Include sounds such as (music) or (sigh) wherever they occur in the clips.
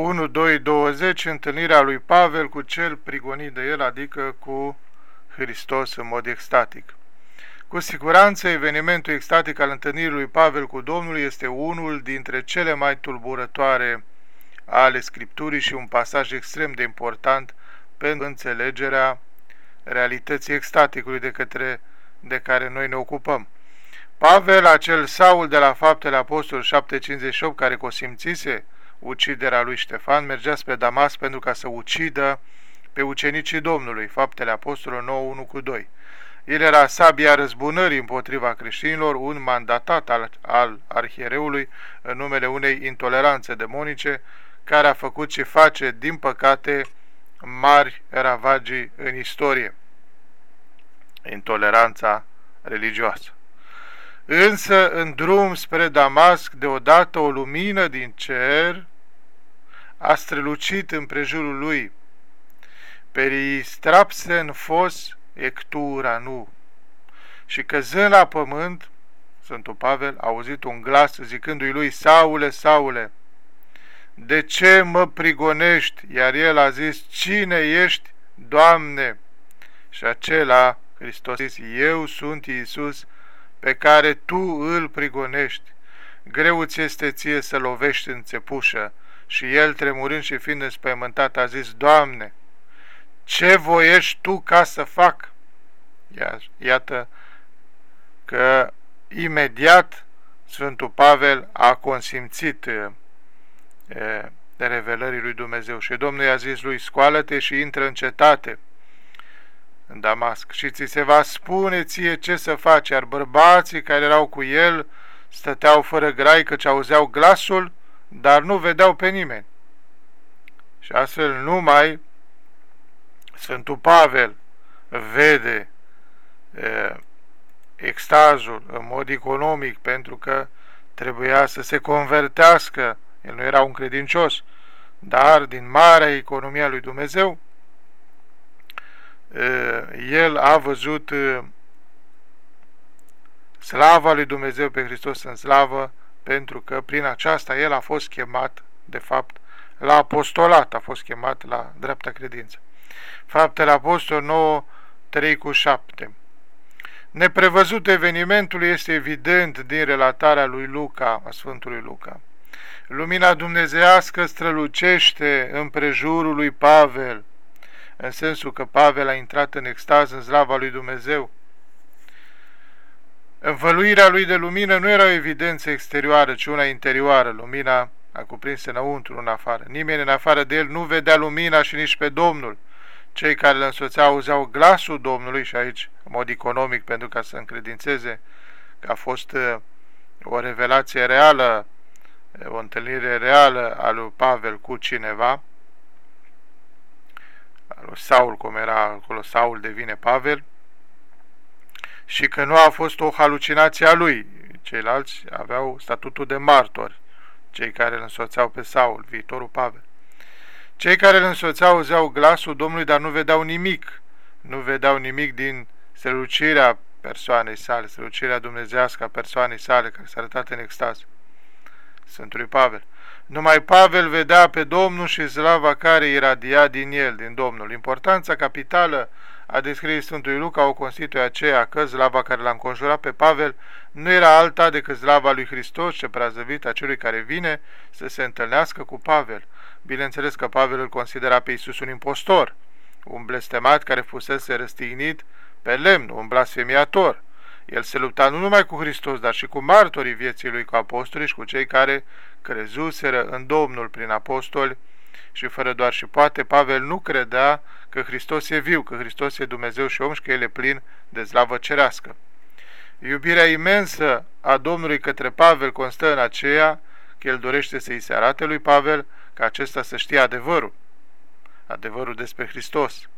1, 2, 20, întâlnirea lui Pavel cu cel prigonit de el, adică cu Hristos în mod extatic. Cu siguranță, evenimentul extatic al întâlnirii lui Pavel cu Domnul este unul dintre cele mai tulburătoare ale Scripturii și un pasaj extrem de important pentru înțelegerea realității extaticului de, către, de care noi ne ocupăm. Pavel, acel Saul de la Faptele Apostol 758, care cosimțise uciderea lui Ștefan, mergea spre Damas pentru ca să ucidă pe ucenicii Domnului, Faptele Apostolului 9, 1 cu 2. El era sabia răzbunării împotriva creștinilor, un mandatat al, al arhiereului în numele unei intoleranțe demonice, care a făcut și face, din păcate, mari ravagii în istorie. Intoleranța religioasă. Însă, în drum spre Damasc, deodată o lumină din cer a strălucit în prejurul lui. Peristrapsen fos ectura nu. Și căzând la pământ, Sfântul Pavel a auzit un glas zicându-i lui, Saule, Saule, de ce mă prigonești? Iar el a zis, cine ești, Doamne? Și acela, Hristos, zis, eu sunt Iisus, pe care tu îl prigonești. Greu ți este ție să lovești în țepușă. Și el, tremurând și fiind înspăimântat, a zis, Doamne, ce voiești tu ca să fac? Iată că imediat Sfântul Pavel a consimțit de revelării lui Dumnezeu și Domnul i-a zis lui, scoală-te și intră în cetate în Damasc și ți se va spune ție ce să faci, iar bărbații care erau cu el stăteau fără grai căci auzeau glasul, dar nu vedeau pe nimeni. Și astfel numai Sfântul Pavel vede e, extazul în mod economic pentru că trebuia să se convertească, el nu era un credincios, dar din marea economia lui Dumnezeu, el a văzut slava lui Dumnezeu pe Hristos în slavă, pentru că prin aceasta el a fost chemat, de fapt, la apostolat, a fost chemat la dreapta credință. Faptele Apostol 9, 3 cu 7 Neprevăzut evenimentul este evident din relatarea lui Luca, a Sfântului Luca. Lumina dumnezească strălucește în prejurul lui Pavel, în sensul că Pavel a intrat în extaz în slava lui Dumnezeu. Învăluirea lui de lumină nu era o evidență exterioară, ci una interioară. Lumina a cuprins înăuntru, în afară. Nimeni în afară de el nu vedea lumina și nici pe Domnul. Cei care îl însoțeau auzeau glasul Domnului și aici, în mod economic, pentru ca să încredințeze că a fost uh, o revelație reală, o întâlnire reală a lui Pavel cu cineva, lui Saul, cum era acolo, Saul devine Pavel, și că nu a fost o halucinație a lui. Ceilalți aveau statutul de martori, cei care îl însoțeau pe Saul, viitorul Pavel. Cei care îl însoțeau auzeau glasul Domnului, dar nu vedeau nimic. Nu vedeau nimic din strălucirea persoanei sale, strălucirea dumnezească a persoanei sale, care s-a arătat în extaz. Sfântului Pavel. Numai Pavel vedea pe Domnul și slava care iradia din el, din Domnul. Importanța capitală a descris Sfântului Luca o constituie aceea că slava care l-a înconjurat pe Pavel nu era alta decât slava lui Hristos ce prazăvit a celui care vine să se întâlnească cu Pavel. Bineînțeles că Pavel îl considera pe Iisus un impostor, un blestemat care fusese răstignit pe lemn, un blasfemiator. El se lupta nu numai cu Hristos, dar și cu martorii vieții lui, cu apostolii și cu cei care crezuseră în Domnul prin apostoli și fără doar și poate, Pavel nu credea că Hristos e viu, că Hristos e Dumnezeu și om și că El e plin de slavă cerească. Iubirea imensă a Domnului către Pavel constă în aceea că El dorește să-i se arate lui Pavel ca acesta să știe adevărul, adevărul despre Hristos.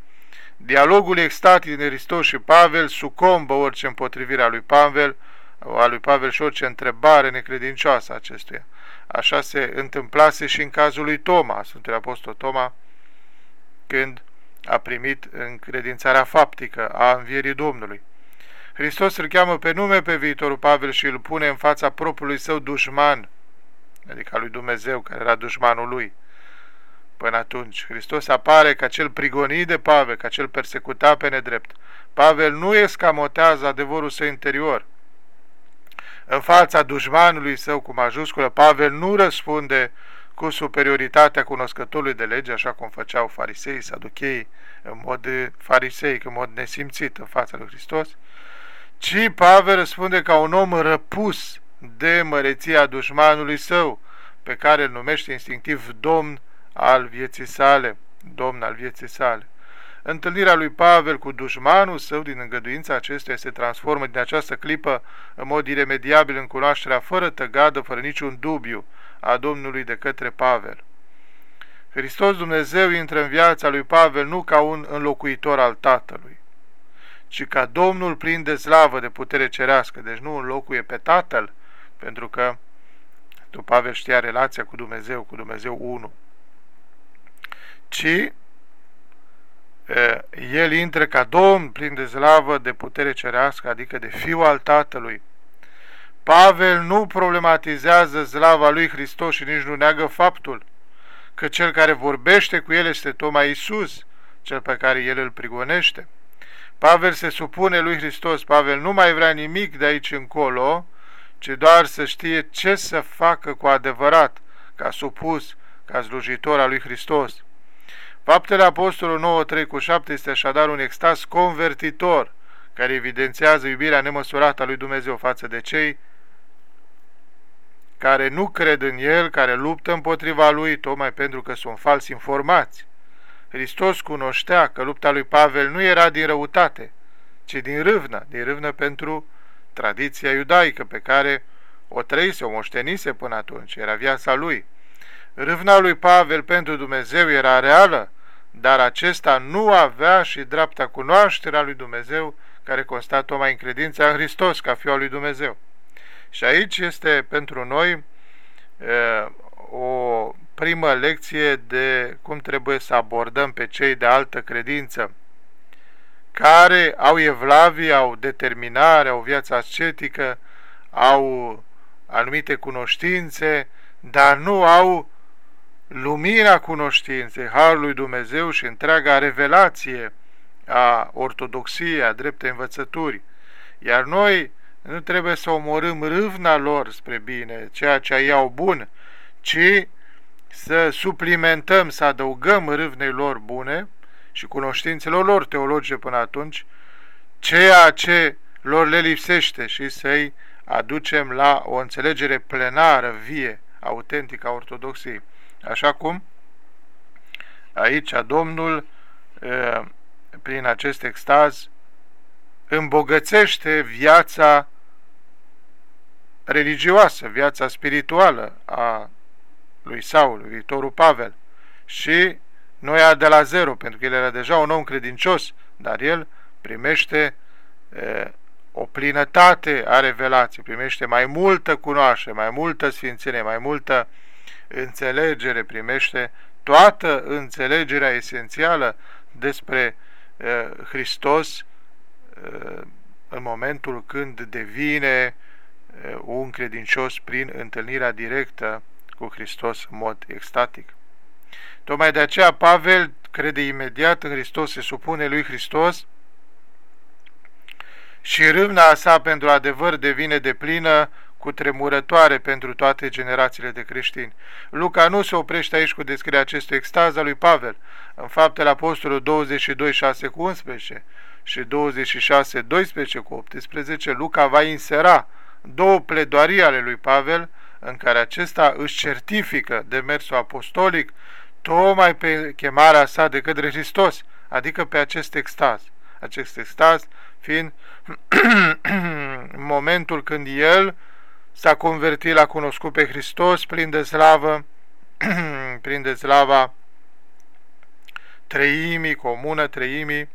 Dialogul extatic de Hristos și Pavel sucombă orice împotrivire a lui Pavel, a lui Pavel și orice întrebare necredincioasă acestuia. Așa se întâmplase și în cazul lui Toma, Sfântul Apostol Toma, când a primit încredințarea faptică a învierii Domnului. Hristos îl cheamă pe nume pe viitorul Pavel și îl pune în fața propriului său dușman, adică a lui Dumnezeu, care era dușmanul lui. până atunci. Hristos apare ca cel prigonit de Pavel, ca cel persecutat pe nedrept. Pavel nu escamotează adevărul său interior. În fața dușmanului său cu majusculă, Pavel nu răspunde cu superioritatea cunoscătorului de lege, așa cum făceau farisei, saducheii, în mod fariseic, în mod nesimțit în fața lui Hristos, ci Pavel răspunde ca un om răpus de măreția dușmanului său, pe care îl numește instinctiv domn al vieții sale, domn al vieții sale. Întâlnirea lui Pavel cu dușmanul său din îngăduința acestuia se transformă din această clipă în mod iremediabil în cunoașterea fără tăgadă, fără niciun dubiu a Domnului de către Pavel. Hristos Dumnezeu intră în viața lui Pavel nu ca un înlocuitor al Tatălui, ci ca Domnul plin de slavă, de putere cerească, deci nu înlocuie pe Tatăl, pentru că tu, Pavel, știa relația cu Dumnezeu, cu Dumnezeu 1, ci el intră ca Domn plin de slavă, de putere cerească, adică de Fiul al Tatălui. Pavel nu problematizează slava lui Hristos și nici nu neagă faptul că cel care vorbește cu el este tocmai Isus, cel pe care el îl prigonește. Pavel se supune lui Hristos, Pavel nu mai vrea nimic de aici încolo, ci doar să știe ce să facă cu adevărat, ca supus, ca slujitor al lui Hristos. Faptele Apostolului 9, 3 cu 7 este așadar un extaz convertitor, care evidențiază iubirea nemăsurată a lui Dumnezeu față de cei care nu cred în El, care luptă împotriva Lui, tocmai pentru că sunt falsi informați. Hristos cunoștea că lupta lui Pavel nu era din răutate, ci din râvnă, din râvnă pentru tradiția iudaică pe care o trăise, o moștenise până atunci, era viața lui. Râvna lui Pavel pentru Dumnezeu era reală, dar acesta nu avea și dreapta cunoașterea lui Dumnezeu, care consta tocmai în credința în Hristos, ca Fiul lui Dumnezeu. Și aici este pentru noi o primă lecție de cum trebuie să abordăm pe cei de altă credință, care au evlavie, au determinare, au viață ascetică, au anumite cunoștințe, dar nu au lumina cunoștinței, Harul lui Dumnezeu și întreaga revelație a ortodoxiei, a drepte învățături. Iar noi nu trebuie să omorâm râvna lor spre bine, ceea ce ei au bun, ci să suplimentăm, să adăugăm râvnei lor bune și cunoștințelor lor teologice până atunci, ceea ce lor le lipsește și să-i aducem la o înțelegere plenară, vie, autentică a ortodoxiei. Așa cum aici Domnul, prin acest extaz, îmbogățește viața religioasă, viața spirituală a lui Saul, viitorul Pavel. Și nu ia de la zero, pentru că el era deja un om credincios, dar el primește e, o plinătate a revelației, primește mai multă cunoaștere, mai multă sfințenie, mai multă înțelegere, primește toată înțelegerea esențială despre e, Hristos în momentul când devine un credincios prin întâlnirea directă cu Hristos în mod extatic. Tocmai de aceea Pavel crede imediat în Hristos, se supune lui Hristos și râvna sa pentru adevăr devine de plină cu tremurătoare pentru toate generațiile de creștini. Luca nu se oprește aici cu descrierea acestui extaz al lui Pavel. În faptele Apostolului 22, 6 cu 11 și 26, 12 cu 18, Luca va insera două pledoarii ale lui Pavel în care acesta își certifică demersul apostolic tocmai pe chemarea sa de către Hristos, adică pe acest extaz. Acest extaz fiind (clears throat) momentul când el s-a convertit la cunoscut pe Hristos plin de slavă, (clears throat) plin de slava treimii, comună treimii,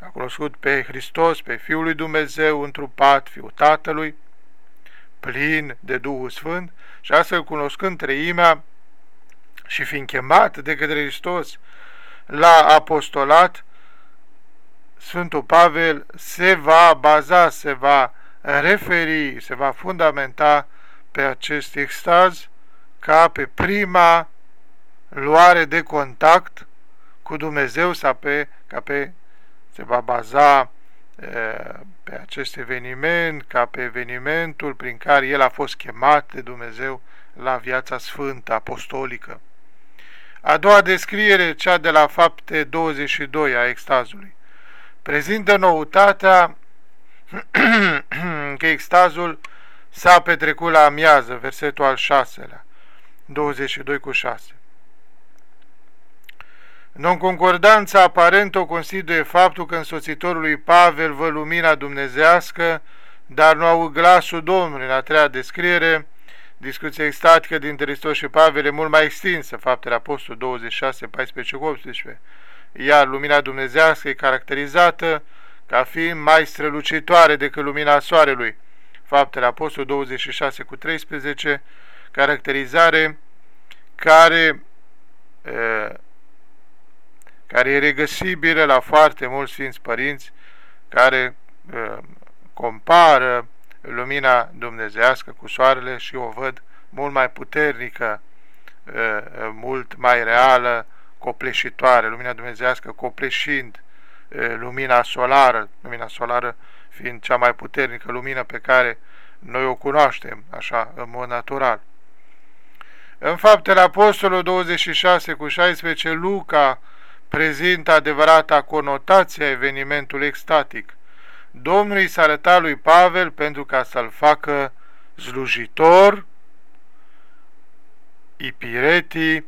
a cunoscut pe Hristos, pe Fiul lui Dumnezeu întrupat, Fiul Tatălui, plin de Duhul Sfânt și astfel cunoscând treimea și fiind chemat de către Hristos la apostolat, Sfântul Pavel se va baza, se va referi, se va fundamenta pe acest extaz ca pe prima luare de contact cu Dumnezeu sau pe, ca pe, se va baza pe acest eveniment, ca pe evenimentul prin care el a fost chemat de Dumnezeu la viața sfântă, apostolică. A doua descriere, cea de la fapte 22 a extazului, prezintă noutatea că extazul s-a petrecut la amiază, versetul al șaselea, 22 cu 6. Non-concordanța aparentă o constituie faptul că însoțitorul lui Pavel vă lumina dumnezească, dar nu au glasul Domnului. În a treia descriere, discuția extatică dintre Hristos și Pavel e mult mai extinsă, faptele Apostol 26, 14 18. Iar lumina dumnezească e caracterizată ca fiind mai strălucitoare decât lumina soarelui. Faptele Apostol 26 cu 13, caracterizare care care e regăsibilă la foarte mulți Sfinți Părinți care uh, compară lumina dumnezească cu soarele și o văd mult mai puternică, uh, mult mai reală, copleșitoare, lumina dumnezească copleșind uh, lumina solară, lumina solară fiind cea mai puternică lumină pe care noi o cunoaștem, așa, în mod natural. În faptele Apostolului 26 cu 16, Luca prezintă adevărata conotație a evenimentului extatic. Domnul i s-a arătat lui Pavel pentru ca să-l facă slujitor, ipireti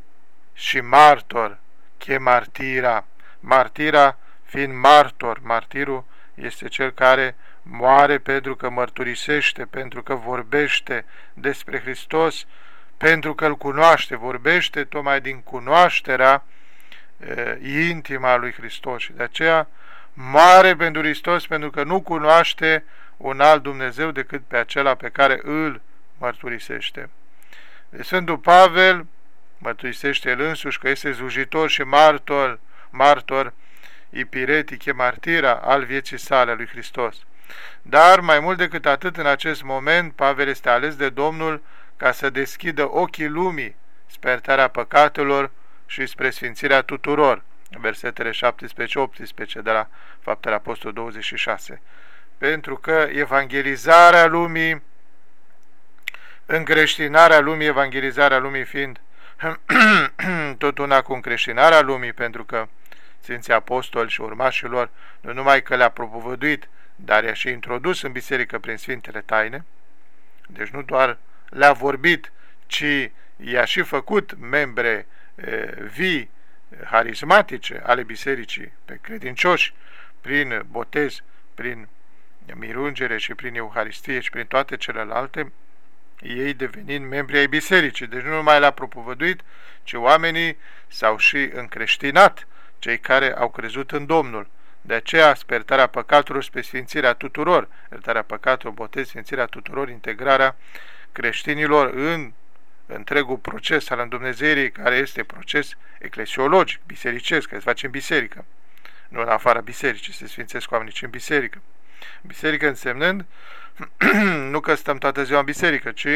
și martor, che martira. Martira fiind martor, martirul este cel care moare pentru că mărturisește, pentru că vorbește despre Hristos, pentru că îl cunoaște, vorbește tocmai din cunoașterea intima lui Hristos și de aceea mare pentru Hristos pentru că nu cunoaște un alt Dumnezeu decât pe acela pe care îl mărturisește. De Sfântul Pavel mărturisește el însuși că este slujitor și martor, martor ipiretic, e martira al vieții sale lui Hristos. Dar, mai mult decât atât, în acest moment, Pavel este ales de Domnul ca să deschidă ochii lumii, spertarea păcatelor, și spre sfințirea tuturor, versetele 17-18 de la Faptele Apostol 26. Pentru că evangelizarea lumii, încreștinarea lumii, evangelizarea lumii fiind (clears throat) tot una cu încreștinarea lumii, pentru că Sfinții Apostoli și urmașilor nu numai că le-a propovăduit, dar i-a și introdus în biserică prin Sfintele Taine, deci nu doar le-a vorbit, ci i-a și făcut membre vii harismatice ale bisericii pe credincioși prin botez, prin mirungere și prin Euharistie și prin toate celelalte, ei devenind membri ai bisericii. Deci nu numai l-a propovăduit, ci oamenii s-au și încreștinat, cei care au crezut în Domnul. De aceea, spertarea păcatelor spre sfințirea tuturor, iertarea păcatelor, botez, sfințirea tuturor, integrarea creștinilor în întregul proces al îndumnezeirii, care este proces eclesiologic, bisericesc, care se face în biserică. Nu în afara bisericii, se sfințesc oamenii, ci în biserică. Biserică însemnând (clears throat) nu că stăm toată ziua în biserică, ci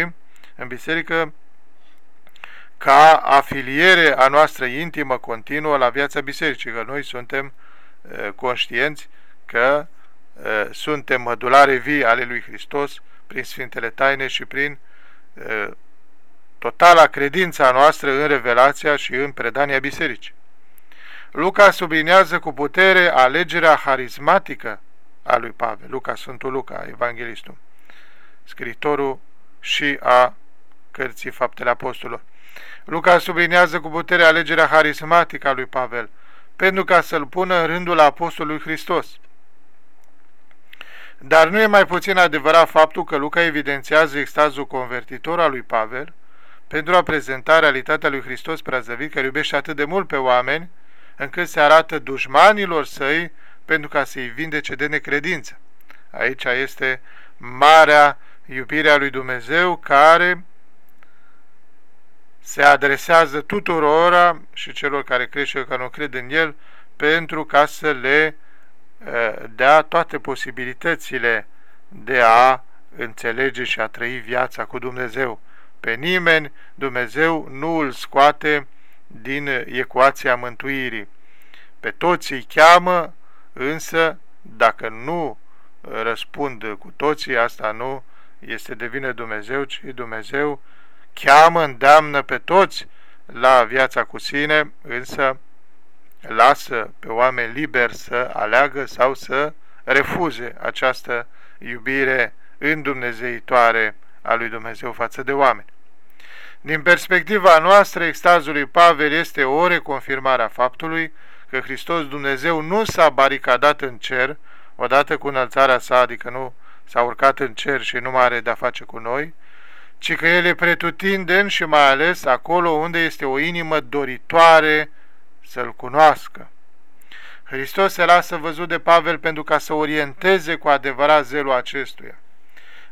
în biserică ca afiliere a noastră intimă, continuă la viața bisericii, că noi suntem uh, conștienți că uh, suntem mădulare vii ale lui Hristos prin Sfintele Taine și prin uh, totala credința noastră în revelația și în predania bisericii. Luca sublinează cu putere alegerea harismatică a lui Pavel, Luca, Sfântul Luca, evanghelistul, scritorul și a cărții Faptele Apostolilor. Luca sublinează cu putere alegerea harismatică a lui Pavel, pentru ca să-l pună în rândul Apostolului Hristos. Dar nu e mai puțin adevărat faptul că Luca evidențiază extazul convertitor al lui Pavel, pentru a prezenta realitatea lui Hristos preazăvit, care iubește atât de mult pe oameni, încât se arată dușmanilor săi pentru ca să-i vindece de necredință. Aici este marea iubirea lui Dumnezeu care se adresează tuturora și celor care cred și care nu cred în El pentru ca să le dea toate posibilitățile de a înțelege și a trăi viața cu Dumnezeu pe nimeni Dumnezeu nu îl scoate din ecuația mântuirii. Pe toți îi cheamă, însă dacă nu răspund cu toții, asta nu este de vină Dumnezeu, ci Dumnezeu cheamă, îndeamnă pe toți la viața cu sine, însă lasă pe oameni liberi să aleagă sau să refuze această iubire îndumnezeitoare a lui Dumnezeu față de oameni. Din perspectiva noastră, extazul lui Pavel este o reconfirmare a faptului că Hristos Dumnezeu nu s-a baricadat în cer, odată cu înălțarea sa, adică nu s-a urcat în cer și nu mai are de-a face cu noi, ci că El e pretutindeni și mai ales acolo unde este o inimă doritoare să-L cunoască. Hristos se lasă văzut de Pavel pentru ca să orienteze cu adevărat zelul acestuia.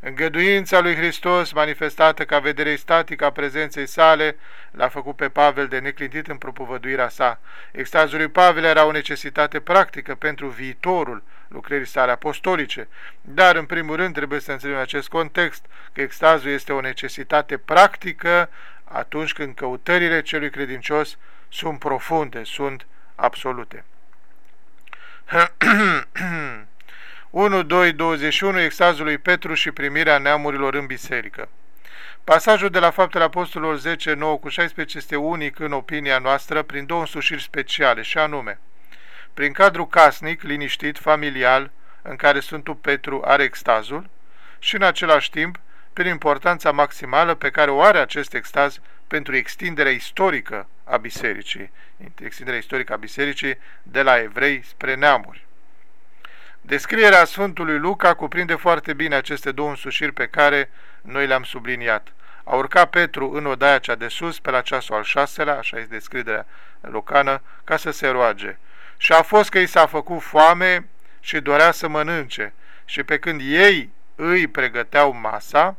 Îngăduința lui Hristos, manifestată ca vedere statică a prezenței sale, l-a făcut pe Pavel de neclintit în propovăduirea sa. Extazul lui Pavel era o necesitate practică pentru viitorul lucrării sale apostolice, dar în primul rând trebuie să înțelegem în acest context că extazul este o necesitate practică atunci când căutările celui credincios sunt profunde, sunt absolute. 1, 2, 21, extazul lui Petru și primirea neamurilor în biserică. Pasajul de la Faptele Apostolilor 10, 9 cu 16 este unic în opinia noastră prin două însușiri speciale, și anume, prin cadru casnic, liniștit, familial, în care Sfântul Petru are extazul, și în același timp, prin importanța maximală pe care o are acest extaz pentru extinderea istorică a bisericii, extinderea istorică a bisericii de la evrei spre neamuri. Descrierea Sfântului Luca cuprinde foarte bine aceste două însușiri pe care noi le-am subliniat. A urcat Petru în odaia cea de sus, pe la ceasul al șaselea, așa este descrierea lucană, ca să se roage. Și a fost că i s-a făcut foame și dorea să mănânce. Și pe când ei îi pregăteau masa,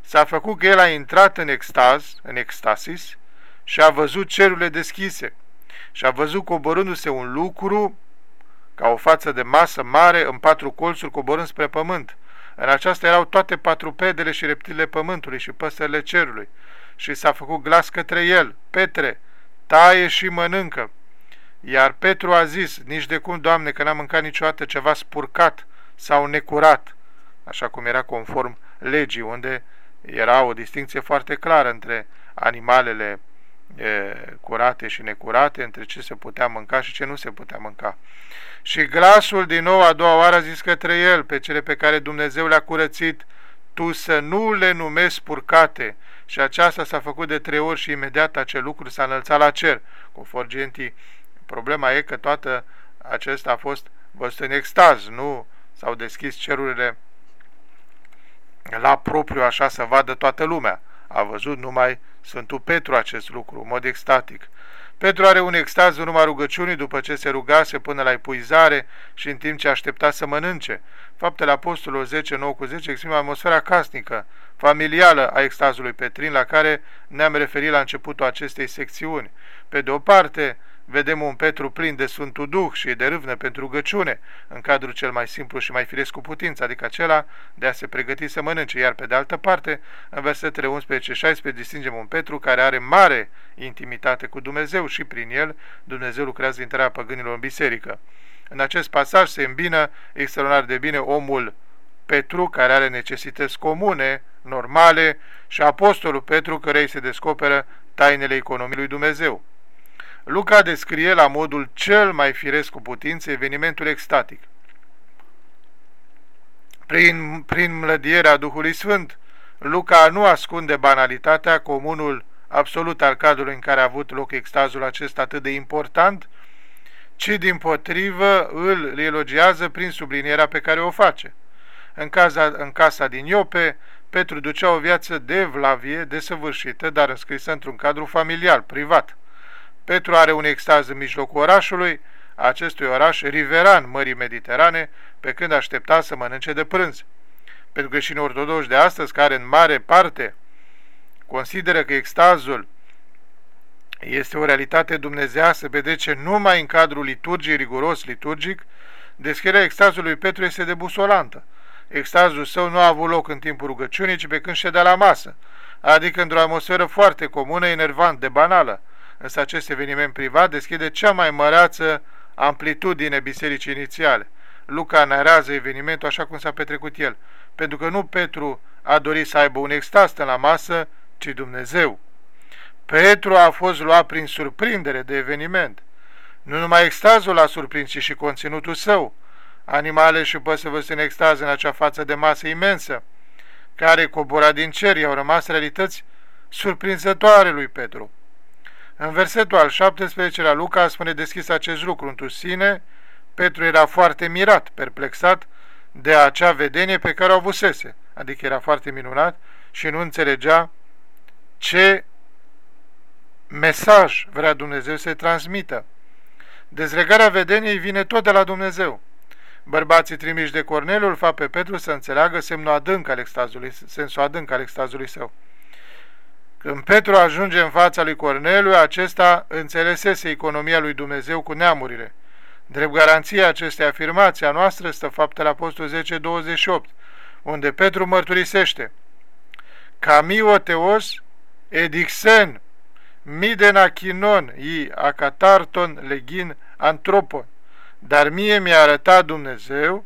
s-a făcut că el a intrat în extaz, în extasis, și a văzut cerurile deschise și a văzut coborându-se un lucru ca o față de masă mare în patru colțuri coborând spre pământ. În aceasta erau toate patrupedele și reptilele pământului și păsările cerului. Și s-a făcut glas către el, Petre, taie și mănâncă. Iar Petru a zis, nici de cum, Doamne, că n-am mâncat niciodată ceva spurcat sau necurat, așa cum era conform legii, unde era o distinție foarte clară între animalele e, curate și necurate, între ce se putea mânca și ce nu se putea mânca. Și glasul din nou a doua oară a zis către el, pe cele pe care Dumnezeu le-a curățit, tu să nu le numesc purcate. Și aceasta s-a făcut de trei ori și imediat acel lucru s-a înălțat la cer. Cu forgentii, problema e că toată acesta a fost văzut în extaz, nu s-au deschis cerurile la propriu așa să vadă toată lumea. A văzut numai Sfântul Petru acest lucru, în mod extatic. Petru are un extaz în urma rugăciunii după ce se rugase până la epuizare și în timp ce aștepta să mănânce. Faptele Apostolului 10, 9 cu 10 exprimă atmosfera casnică, familială a extazului Petrin, la care ne-am referit la începutul acestei secțiuni. Pe de o parte, vedem un Petru plin de Sfântul Duh și de râvnă pentru rugăciune, în cadrul cel mai simplu și mai firesc cu putință, adică acela de a se pregăti să mănânce, iar pe de altă parte, în versetele 11-16 distingem un Petru care are mare intimitate cu Dumnezeu și prin el Dumnezeu lucrează intrarea păgânilor în biserică. În acest pasaj se îmbină extraordinar de bine omul Petru, care are necesități comune, normale, și apostolul Petru, care îi se descoperă tainele economiei lui Dumnezeu. Luca descrie la modul cel mai firesc cu putință evenimentul extatic. Prin, prin mlădierea Duhului Sfânt, Luca nu ascunde banalitatea, comunul absolut al cadrului în care a avut loc extazul acesta atât de important, ci din potrivă îl elogiază prin sublinierea pe care o face. În casa, în casa din Iope, Petru ducea o viață de vlavie, desăvârșită, dar înscrisă într-un cadru familial, privat. Petru are un extaz în mijlocul orașului, acestui oraș riveran Mării Mediterane, pe când aștepta să mănânce de prânz. Pentru creștinii ortodoxi de astăzi, care în mare parte consideră că extazul este o realitate dumnezească, ce numai în cadrul liturgiei riguros liturgic, descrierea extazului Petru este debusolantă. Extazul său nu a avut loc în timpul rugăciunii, ci pe când ședea la masă, adică într-o atmosferă foarte comună, enervant, de banală, Însă acest eveniment privat deschide cea mai măreață amplitudine bisericii inițiale. Luca narează evenimentul așa cum s-a petrecut el, pentru că nu Petru a dorit să aibă un extaz la masă, ci Dumnezeu. Petru a fost luat prin surprindere de eveniment. Nu numai extazul a surprins, ci și conținutul său. Animale și păsări în extaz în acea față de masă imensă, care cobora din cer, i-au rămas realități surprinzătoare lui Petru. În versetul al 17 la Luca spune deschis acest lucru în sine, Petru era foarte mirat, perplexat de acea vedenie pe care o avusese, adică era foarte minunat și nu înțelegea ce mesaj vrea Dumnezeu să transmită. Dezlegarea vedeniei vine tot de la Dumnezeu. Bărbații trimiși de Corneliu îl fac pe Petru să înțeleagă semnul adânc al extazului, sensul adânc al extazului său. Când Petru ajunge în fața lui Corneliu, acesta înțelesese economia lui Dumnezeu cu neamurile. Drept garanție acestei afirmații a noastră stă faptele Apostol 10.28, unde Petru mărturisește Camio teos edixen miden achinon i acatarton legin antropon. Dar mie mi-a arătat Dumnezeu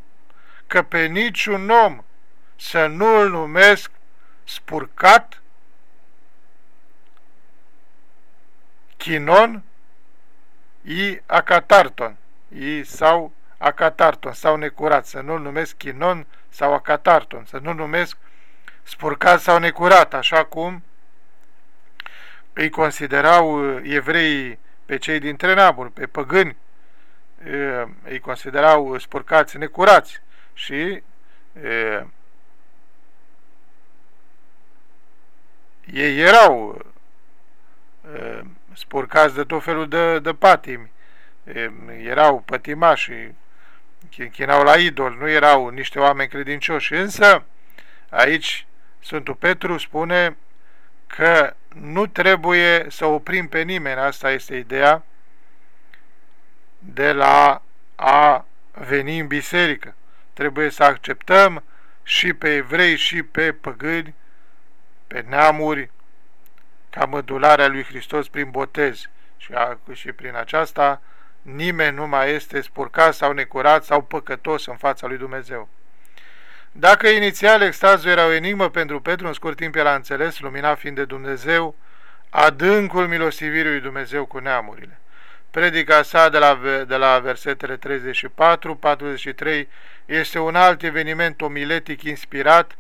că pe niciun om să nu-l numesc spurcat, chinon, i acatarton, i sau acatarton, sau necurat, să nu-l numesc chinon sau acatarton, să nu numesc spurcat sau necurat, așa cum îi considerau uh, evreii pe cei din Trenabur, pe păgâni, uh, îi considerau spurcați necurați și uh, ei erau spurcați de tot felul de, de patimi, erau pătimași, închinau la idol, nu erau niște oameni credincioși, însă aici Sfântul Petru spune că nu trebuie să oprim pe nimeni, asta este ideea, de la a veni în biserică. Trebuie să acceptăm și pe evrei și pe păgâni, pe neamuri, ca mădularea lui Hristos prin botez. Și, a, și prin aceasta nimeni nu mai este spurcat sau necurat sau păcătos în fața lui Dumnezeu. Dacă inițial extazul era o enigmă pentru Petru, în scurt timp el a înțeles, lumina fiind de Dumnezeu, adâncul milostivirii lui Dumnezeu cu neamurile. Predica sa de la, de la versetele 34-43 este un alt eveniment omiletic inspirat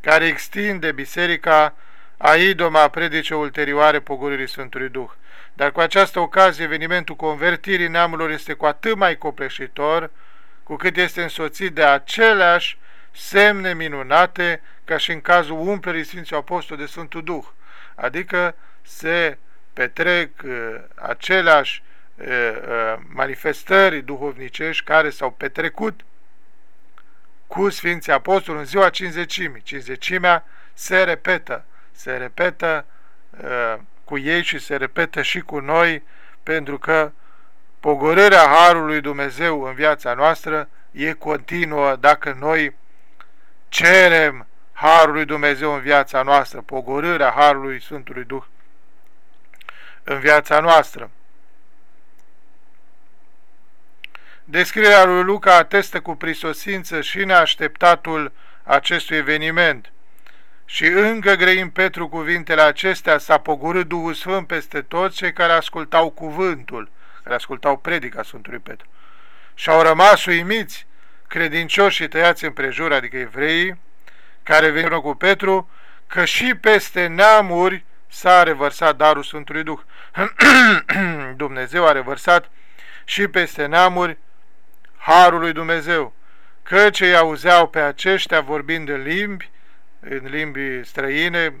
care extinde biserica a idoma predice ulterioare pogoririi Sfântului Duh. Dar cu această ocazie, evenimentul convertirii neamurilor este cu atât mai copleșitor, cu cât este însoțit de aceleași semne minunate ca și în cazul umplerii Sfinții Apostoli de Sfântul Duh, adică se petrec uh, aceleași uh, uh, manifestări duhovnicești care s-au petrecut cu Sfinții Apostoli în ziua cinzecimii. Cinzecimea se repetă, se repetă uh, cu ei și se repetă și cu noi, pentru că pogorârea Harului Dumnezeu în viața noastră e continuă dacă noi cerem Harul lui Dumnezeu în viața noastră, pogorârea Harului Sfântului Duh în viața noastră. Descrierea lui Luca atestă cu prisosință și neașteptatul acestui eveniment. Și încă grăim Petru cuvintele acestea, s-a pogorât Duhul Sfânt peste toți cei care ascultau cuvântul, care ascultau predica Sfântului Petru. Și au rămas uimiți credincioși și tăiați împrejur, adică evreii, care veneau cu Petru, că și peste neamuri s-a revărsat darul Sfântului Duh. (clears throat) Dumnezeu a revărsat și peste neamuri Harul lui Dumnezeu, căci îi auzeau pe aceștia vorbind în limbi, în limbi străine,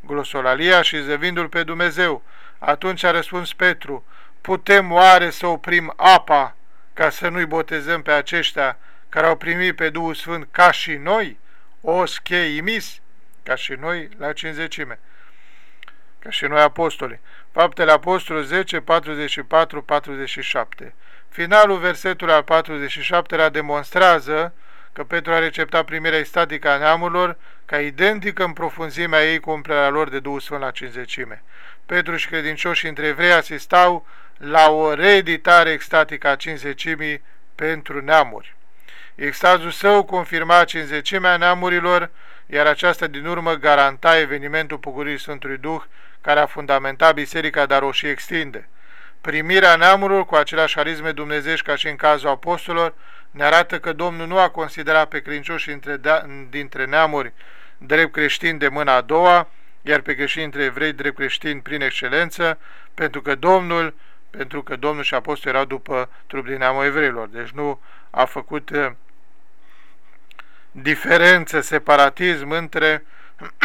glosolalia și zăvindu-l pe Dumnezeu. Atunci a răspuns Petru, putem oare să oprim apa ca să nu-i botezăm pe aceștia care au primit pe Duhul Sfânt ca și noi, o scheimis, ca și noi la cinzecime, ca și noi apostoli. Faptele Apostolului 10, 44, 47. Finalul versetului al 47-lea demonstrează că Petru a receptat primirea estatică a neamurilor ca identică în profunzimea ei cu umplerea lor de Duhul Sfânt la cinzecime. Petru și credincioșii între evrei asistau la o reeditare extatică a cinzecimii pentru neamuri. Extazul său confirma cinzecimea neamurilor, iar aceasta din urmă garanta evenimentul Pugurii Sfântului Duh, care a fundamentat biserica, dar o și extinde. Primirea neamurilor cu aceleași harisme dumnezești ca și în cazul apostolilor ne arată că Domnul nu a considerat pe credincioși dintre, dintre neamuri drept creștini de mâna a doua, iar pe creștini între evrei drept creștini prin excelență, pentru că Domnul, pentru că Domnul și apostolii erau după trup din neamul evreilor. Deci nu a făcut uh, diferență, separatism între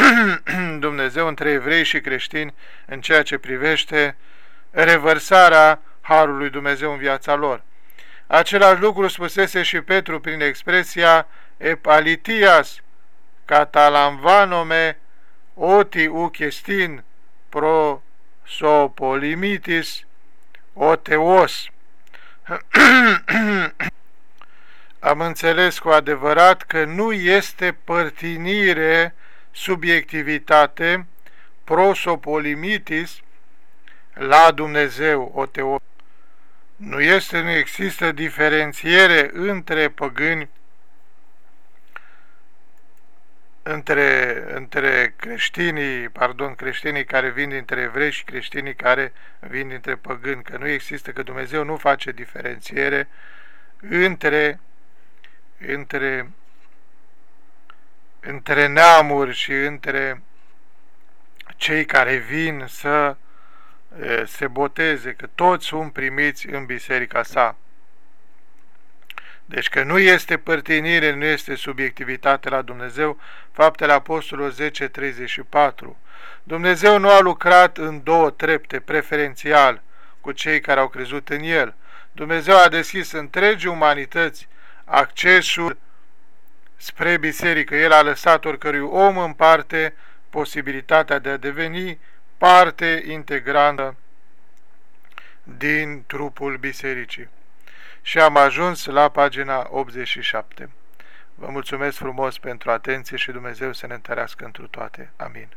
(clears throat) Dumnezeu, între evrei și creștini în ceea ce privește revărsarea Harului Dumnezeu în viața lor. Același lucru spusese și Petru prin expresia epalitias, catalanvanome oti uchestin pro sopolimitis oteos. (clears throat) Am înțeles cu adevărat că nu este părtinire subiectivitate prosopolimitis la Dumnezeu oteos. Nu este, nu există diferențiere între păgâni între, între creștinii, pardon, creștinii care vin dintre evrei și creștinii care vin dintre păgâni, că nu există, că Dumnezeu nu face diferențiere între, între, între neamuri și între cei care vin să se boteze, că toți sunt primiți în biserica sa. Deci că nu este părtinire, nu este subiectivitate la Dumnezeu, faptele Apostolului 10.34. Dumnezeu nu a lucrat în două trepte, preferențial, cu cei care au crezut în El. Dumnezeu a deschis întregi umanități accesul spre biserică. El a lăsat oricărui om în parte posibilitatea de a deveni parte integrantă din trupul bisericii și am ajuns la pagina 87. Vă mulțumesc frumos pentru atenție și Dumnezeu să ne întărească întru toate. Amin.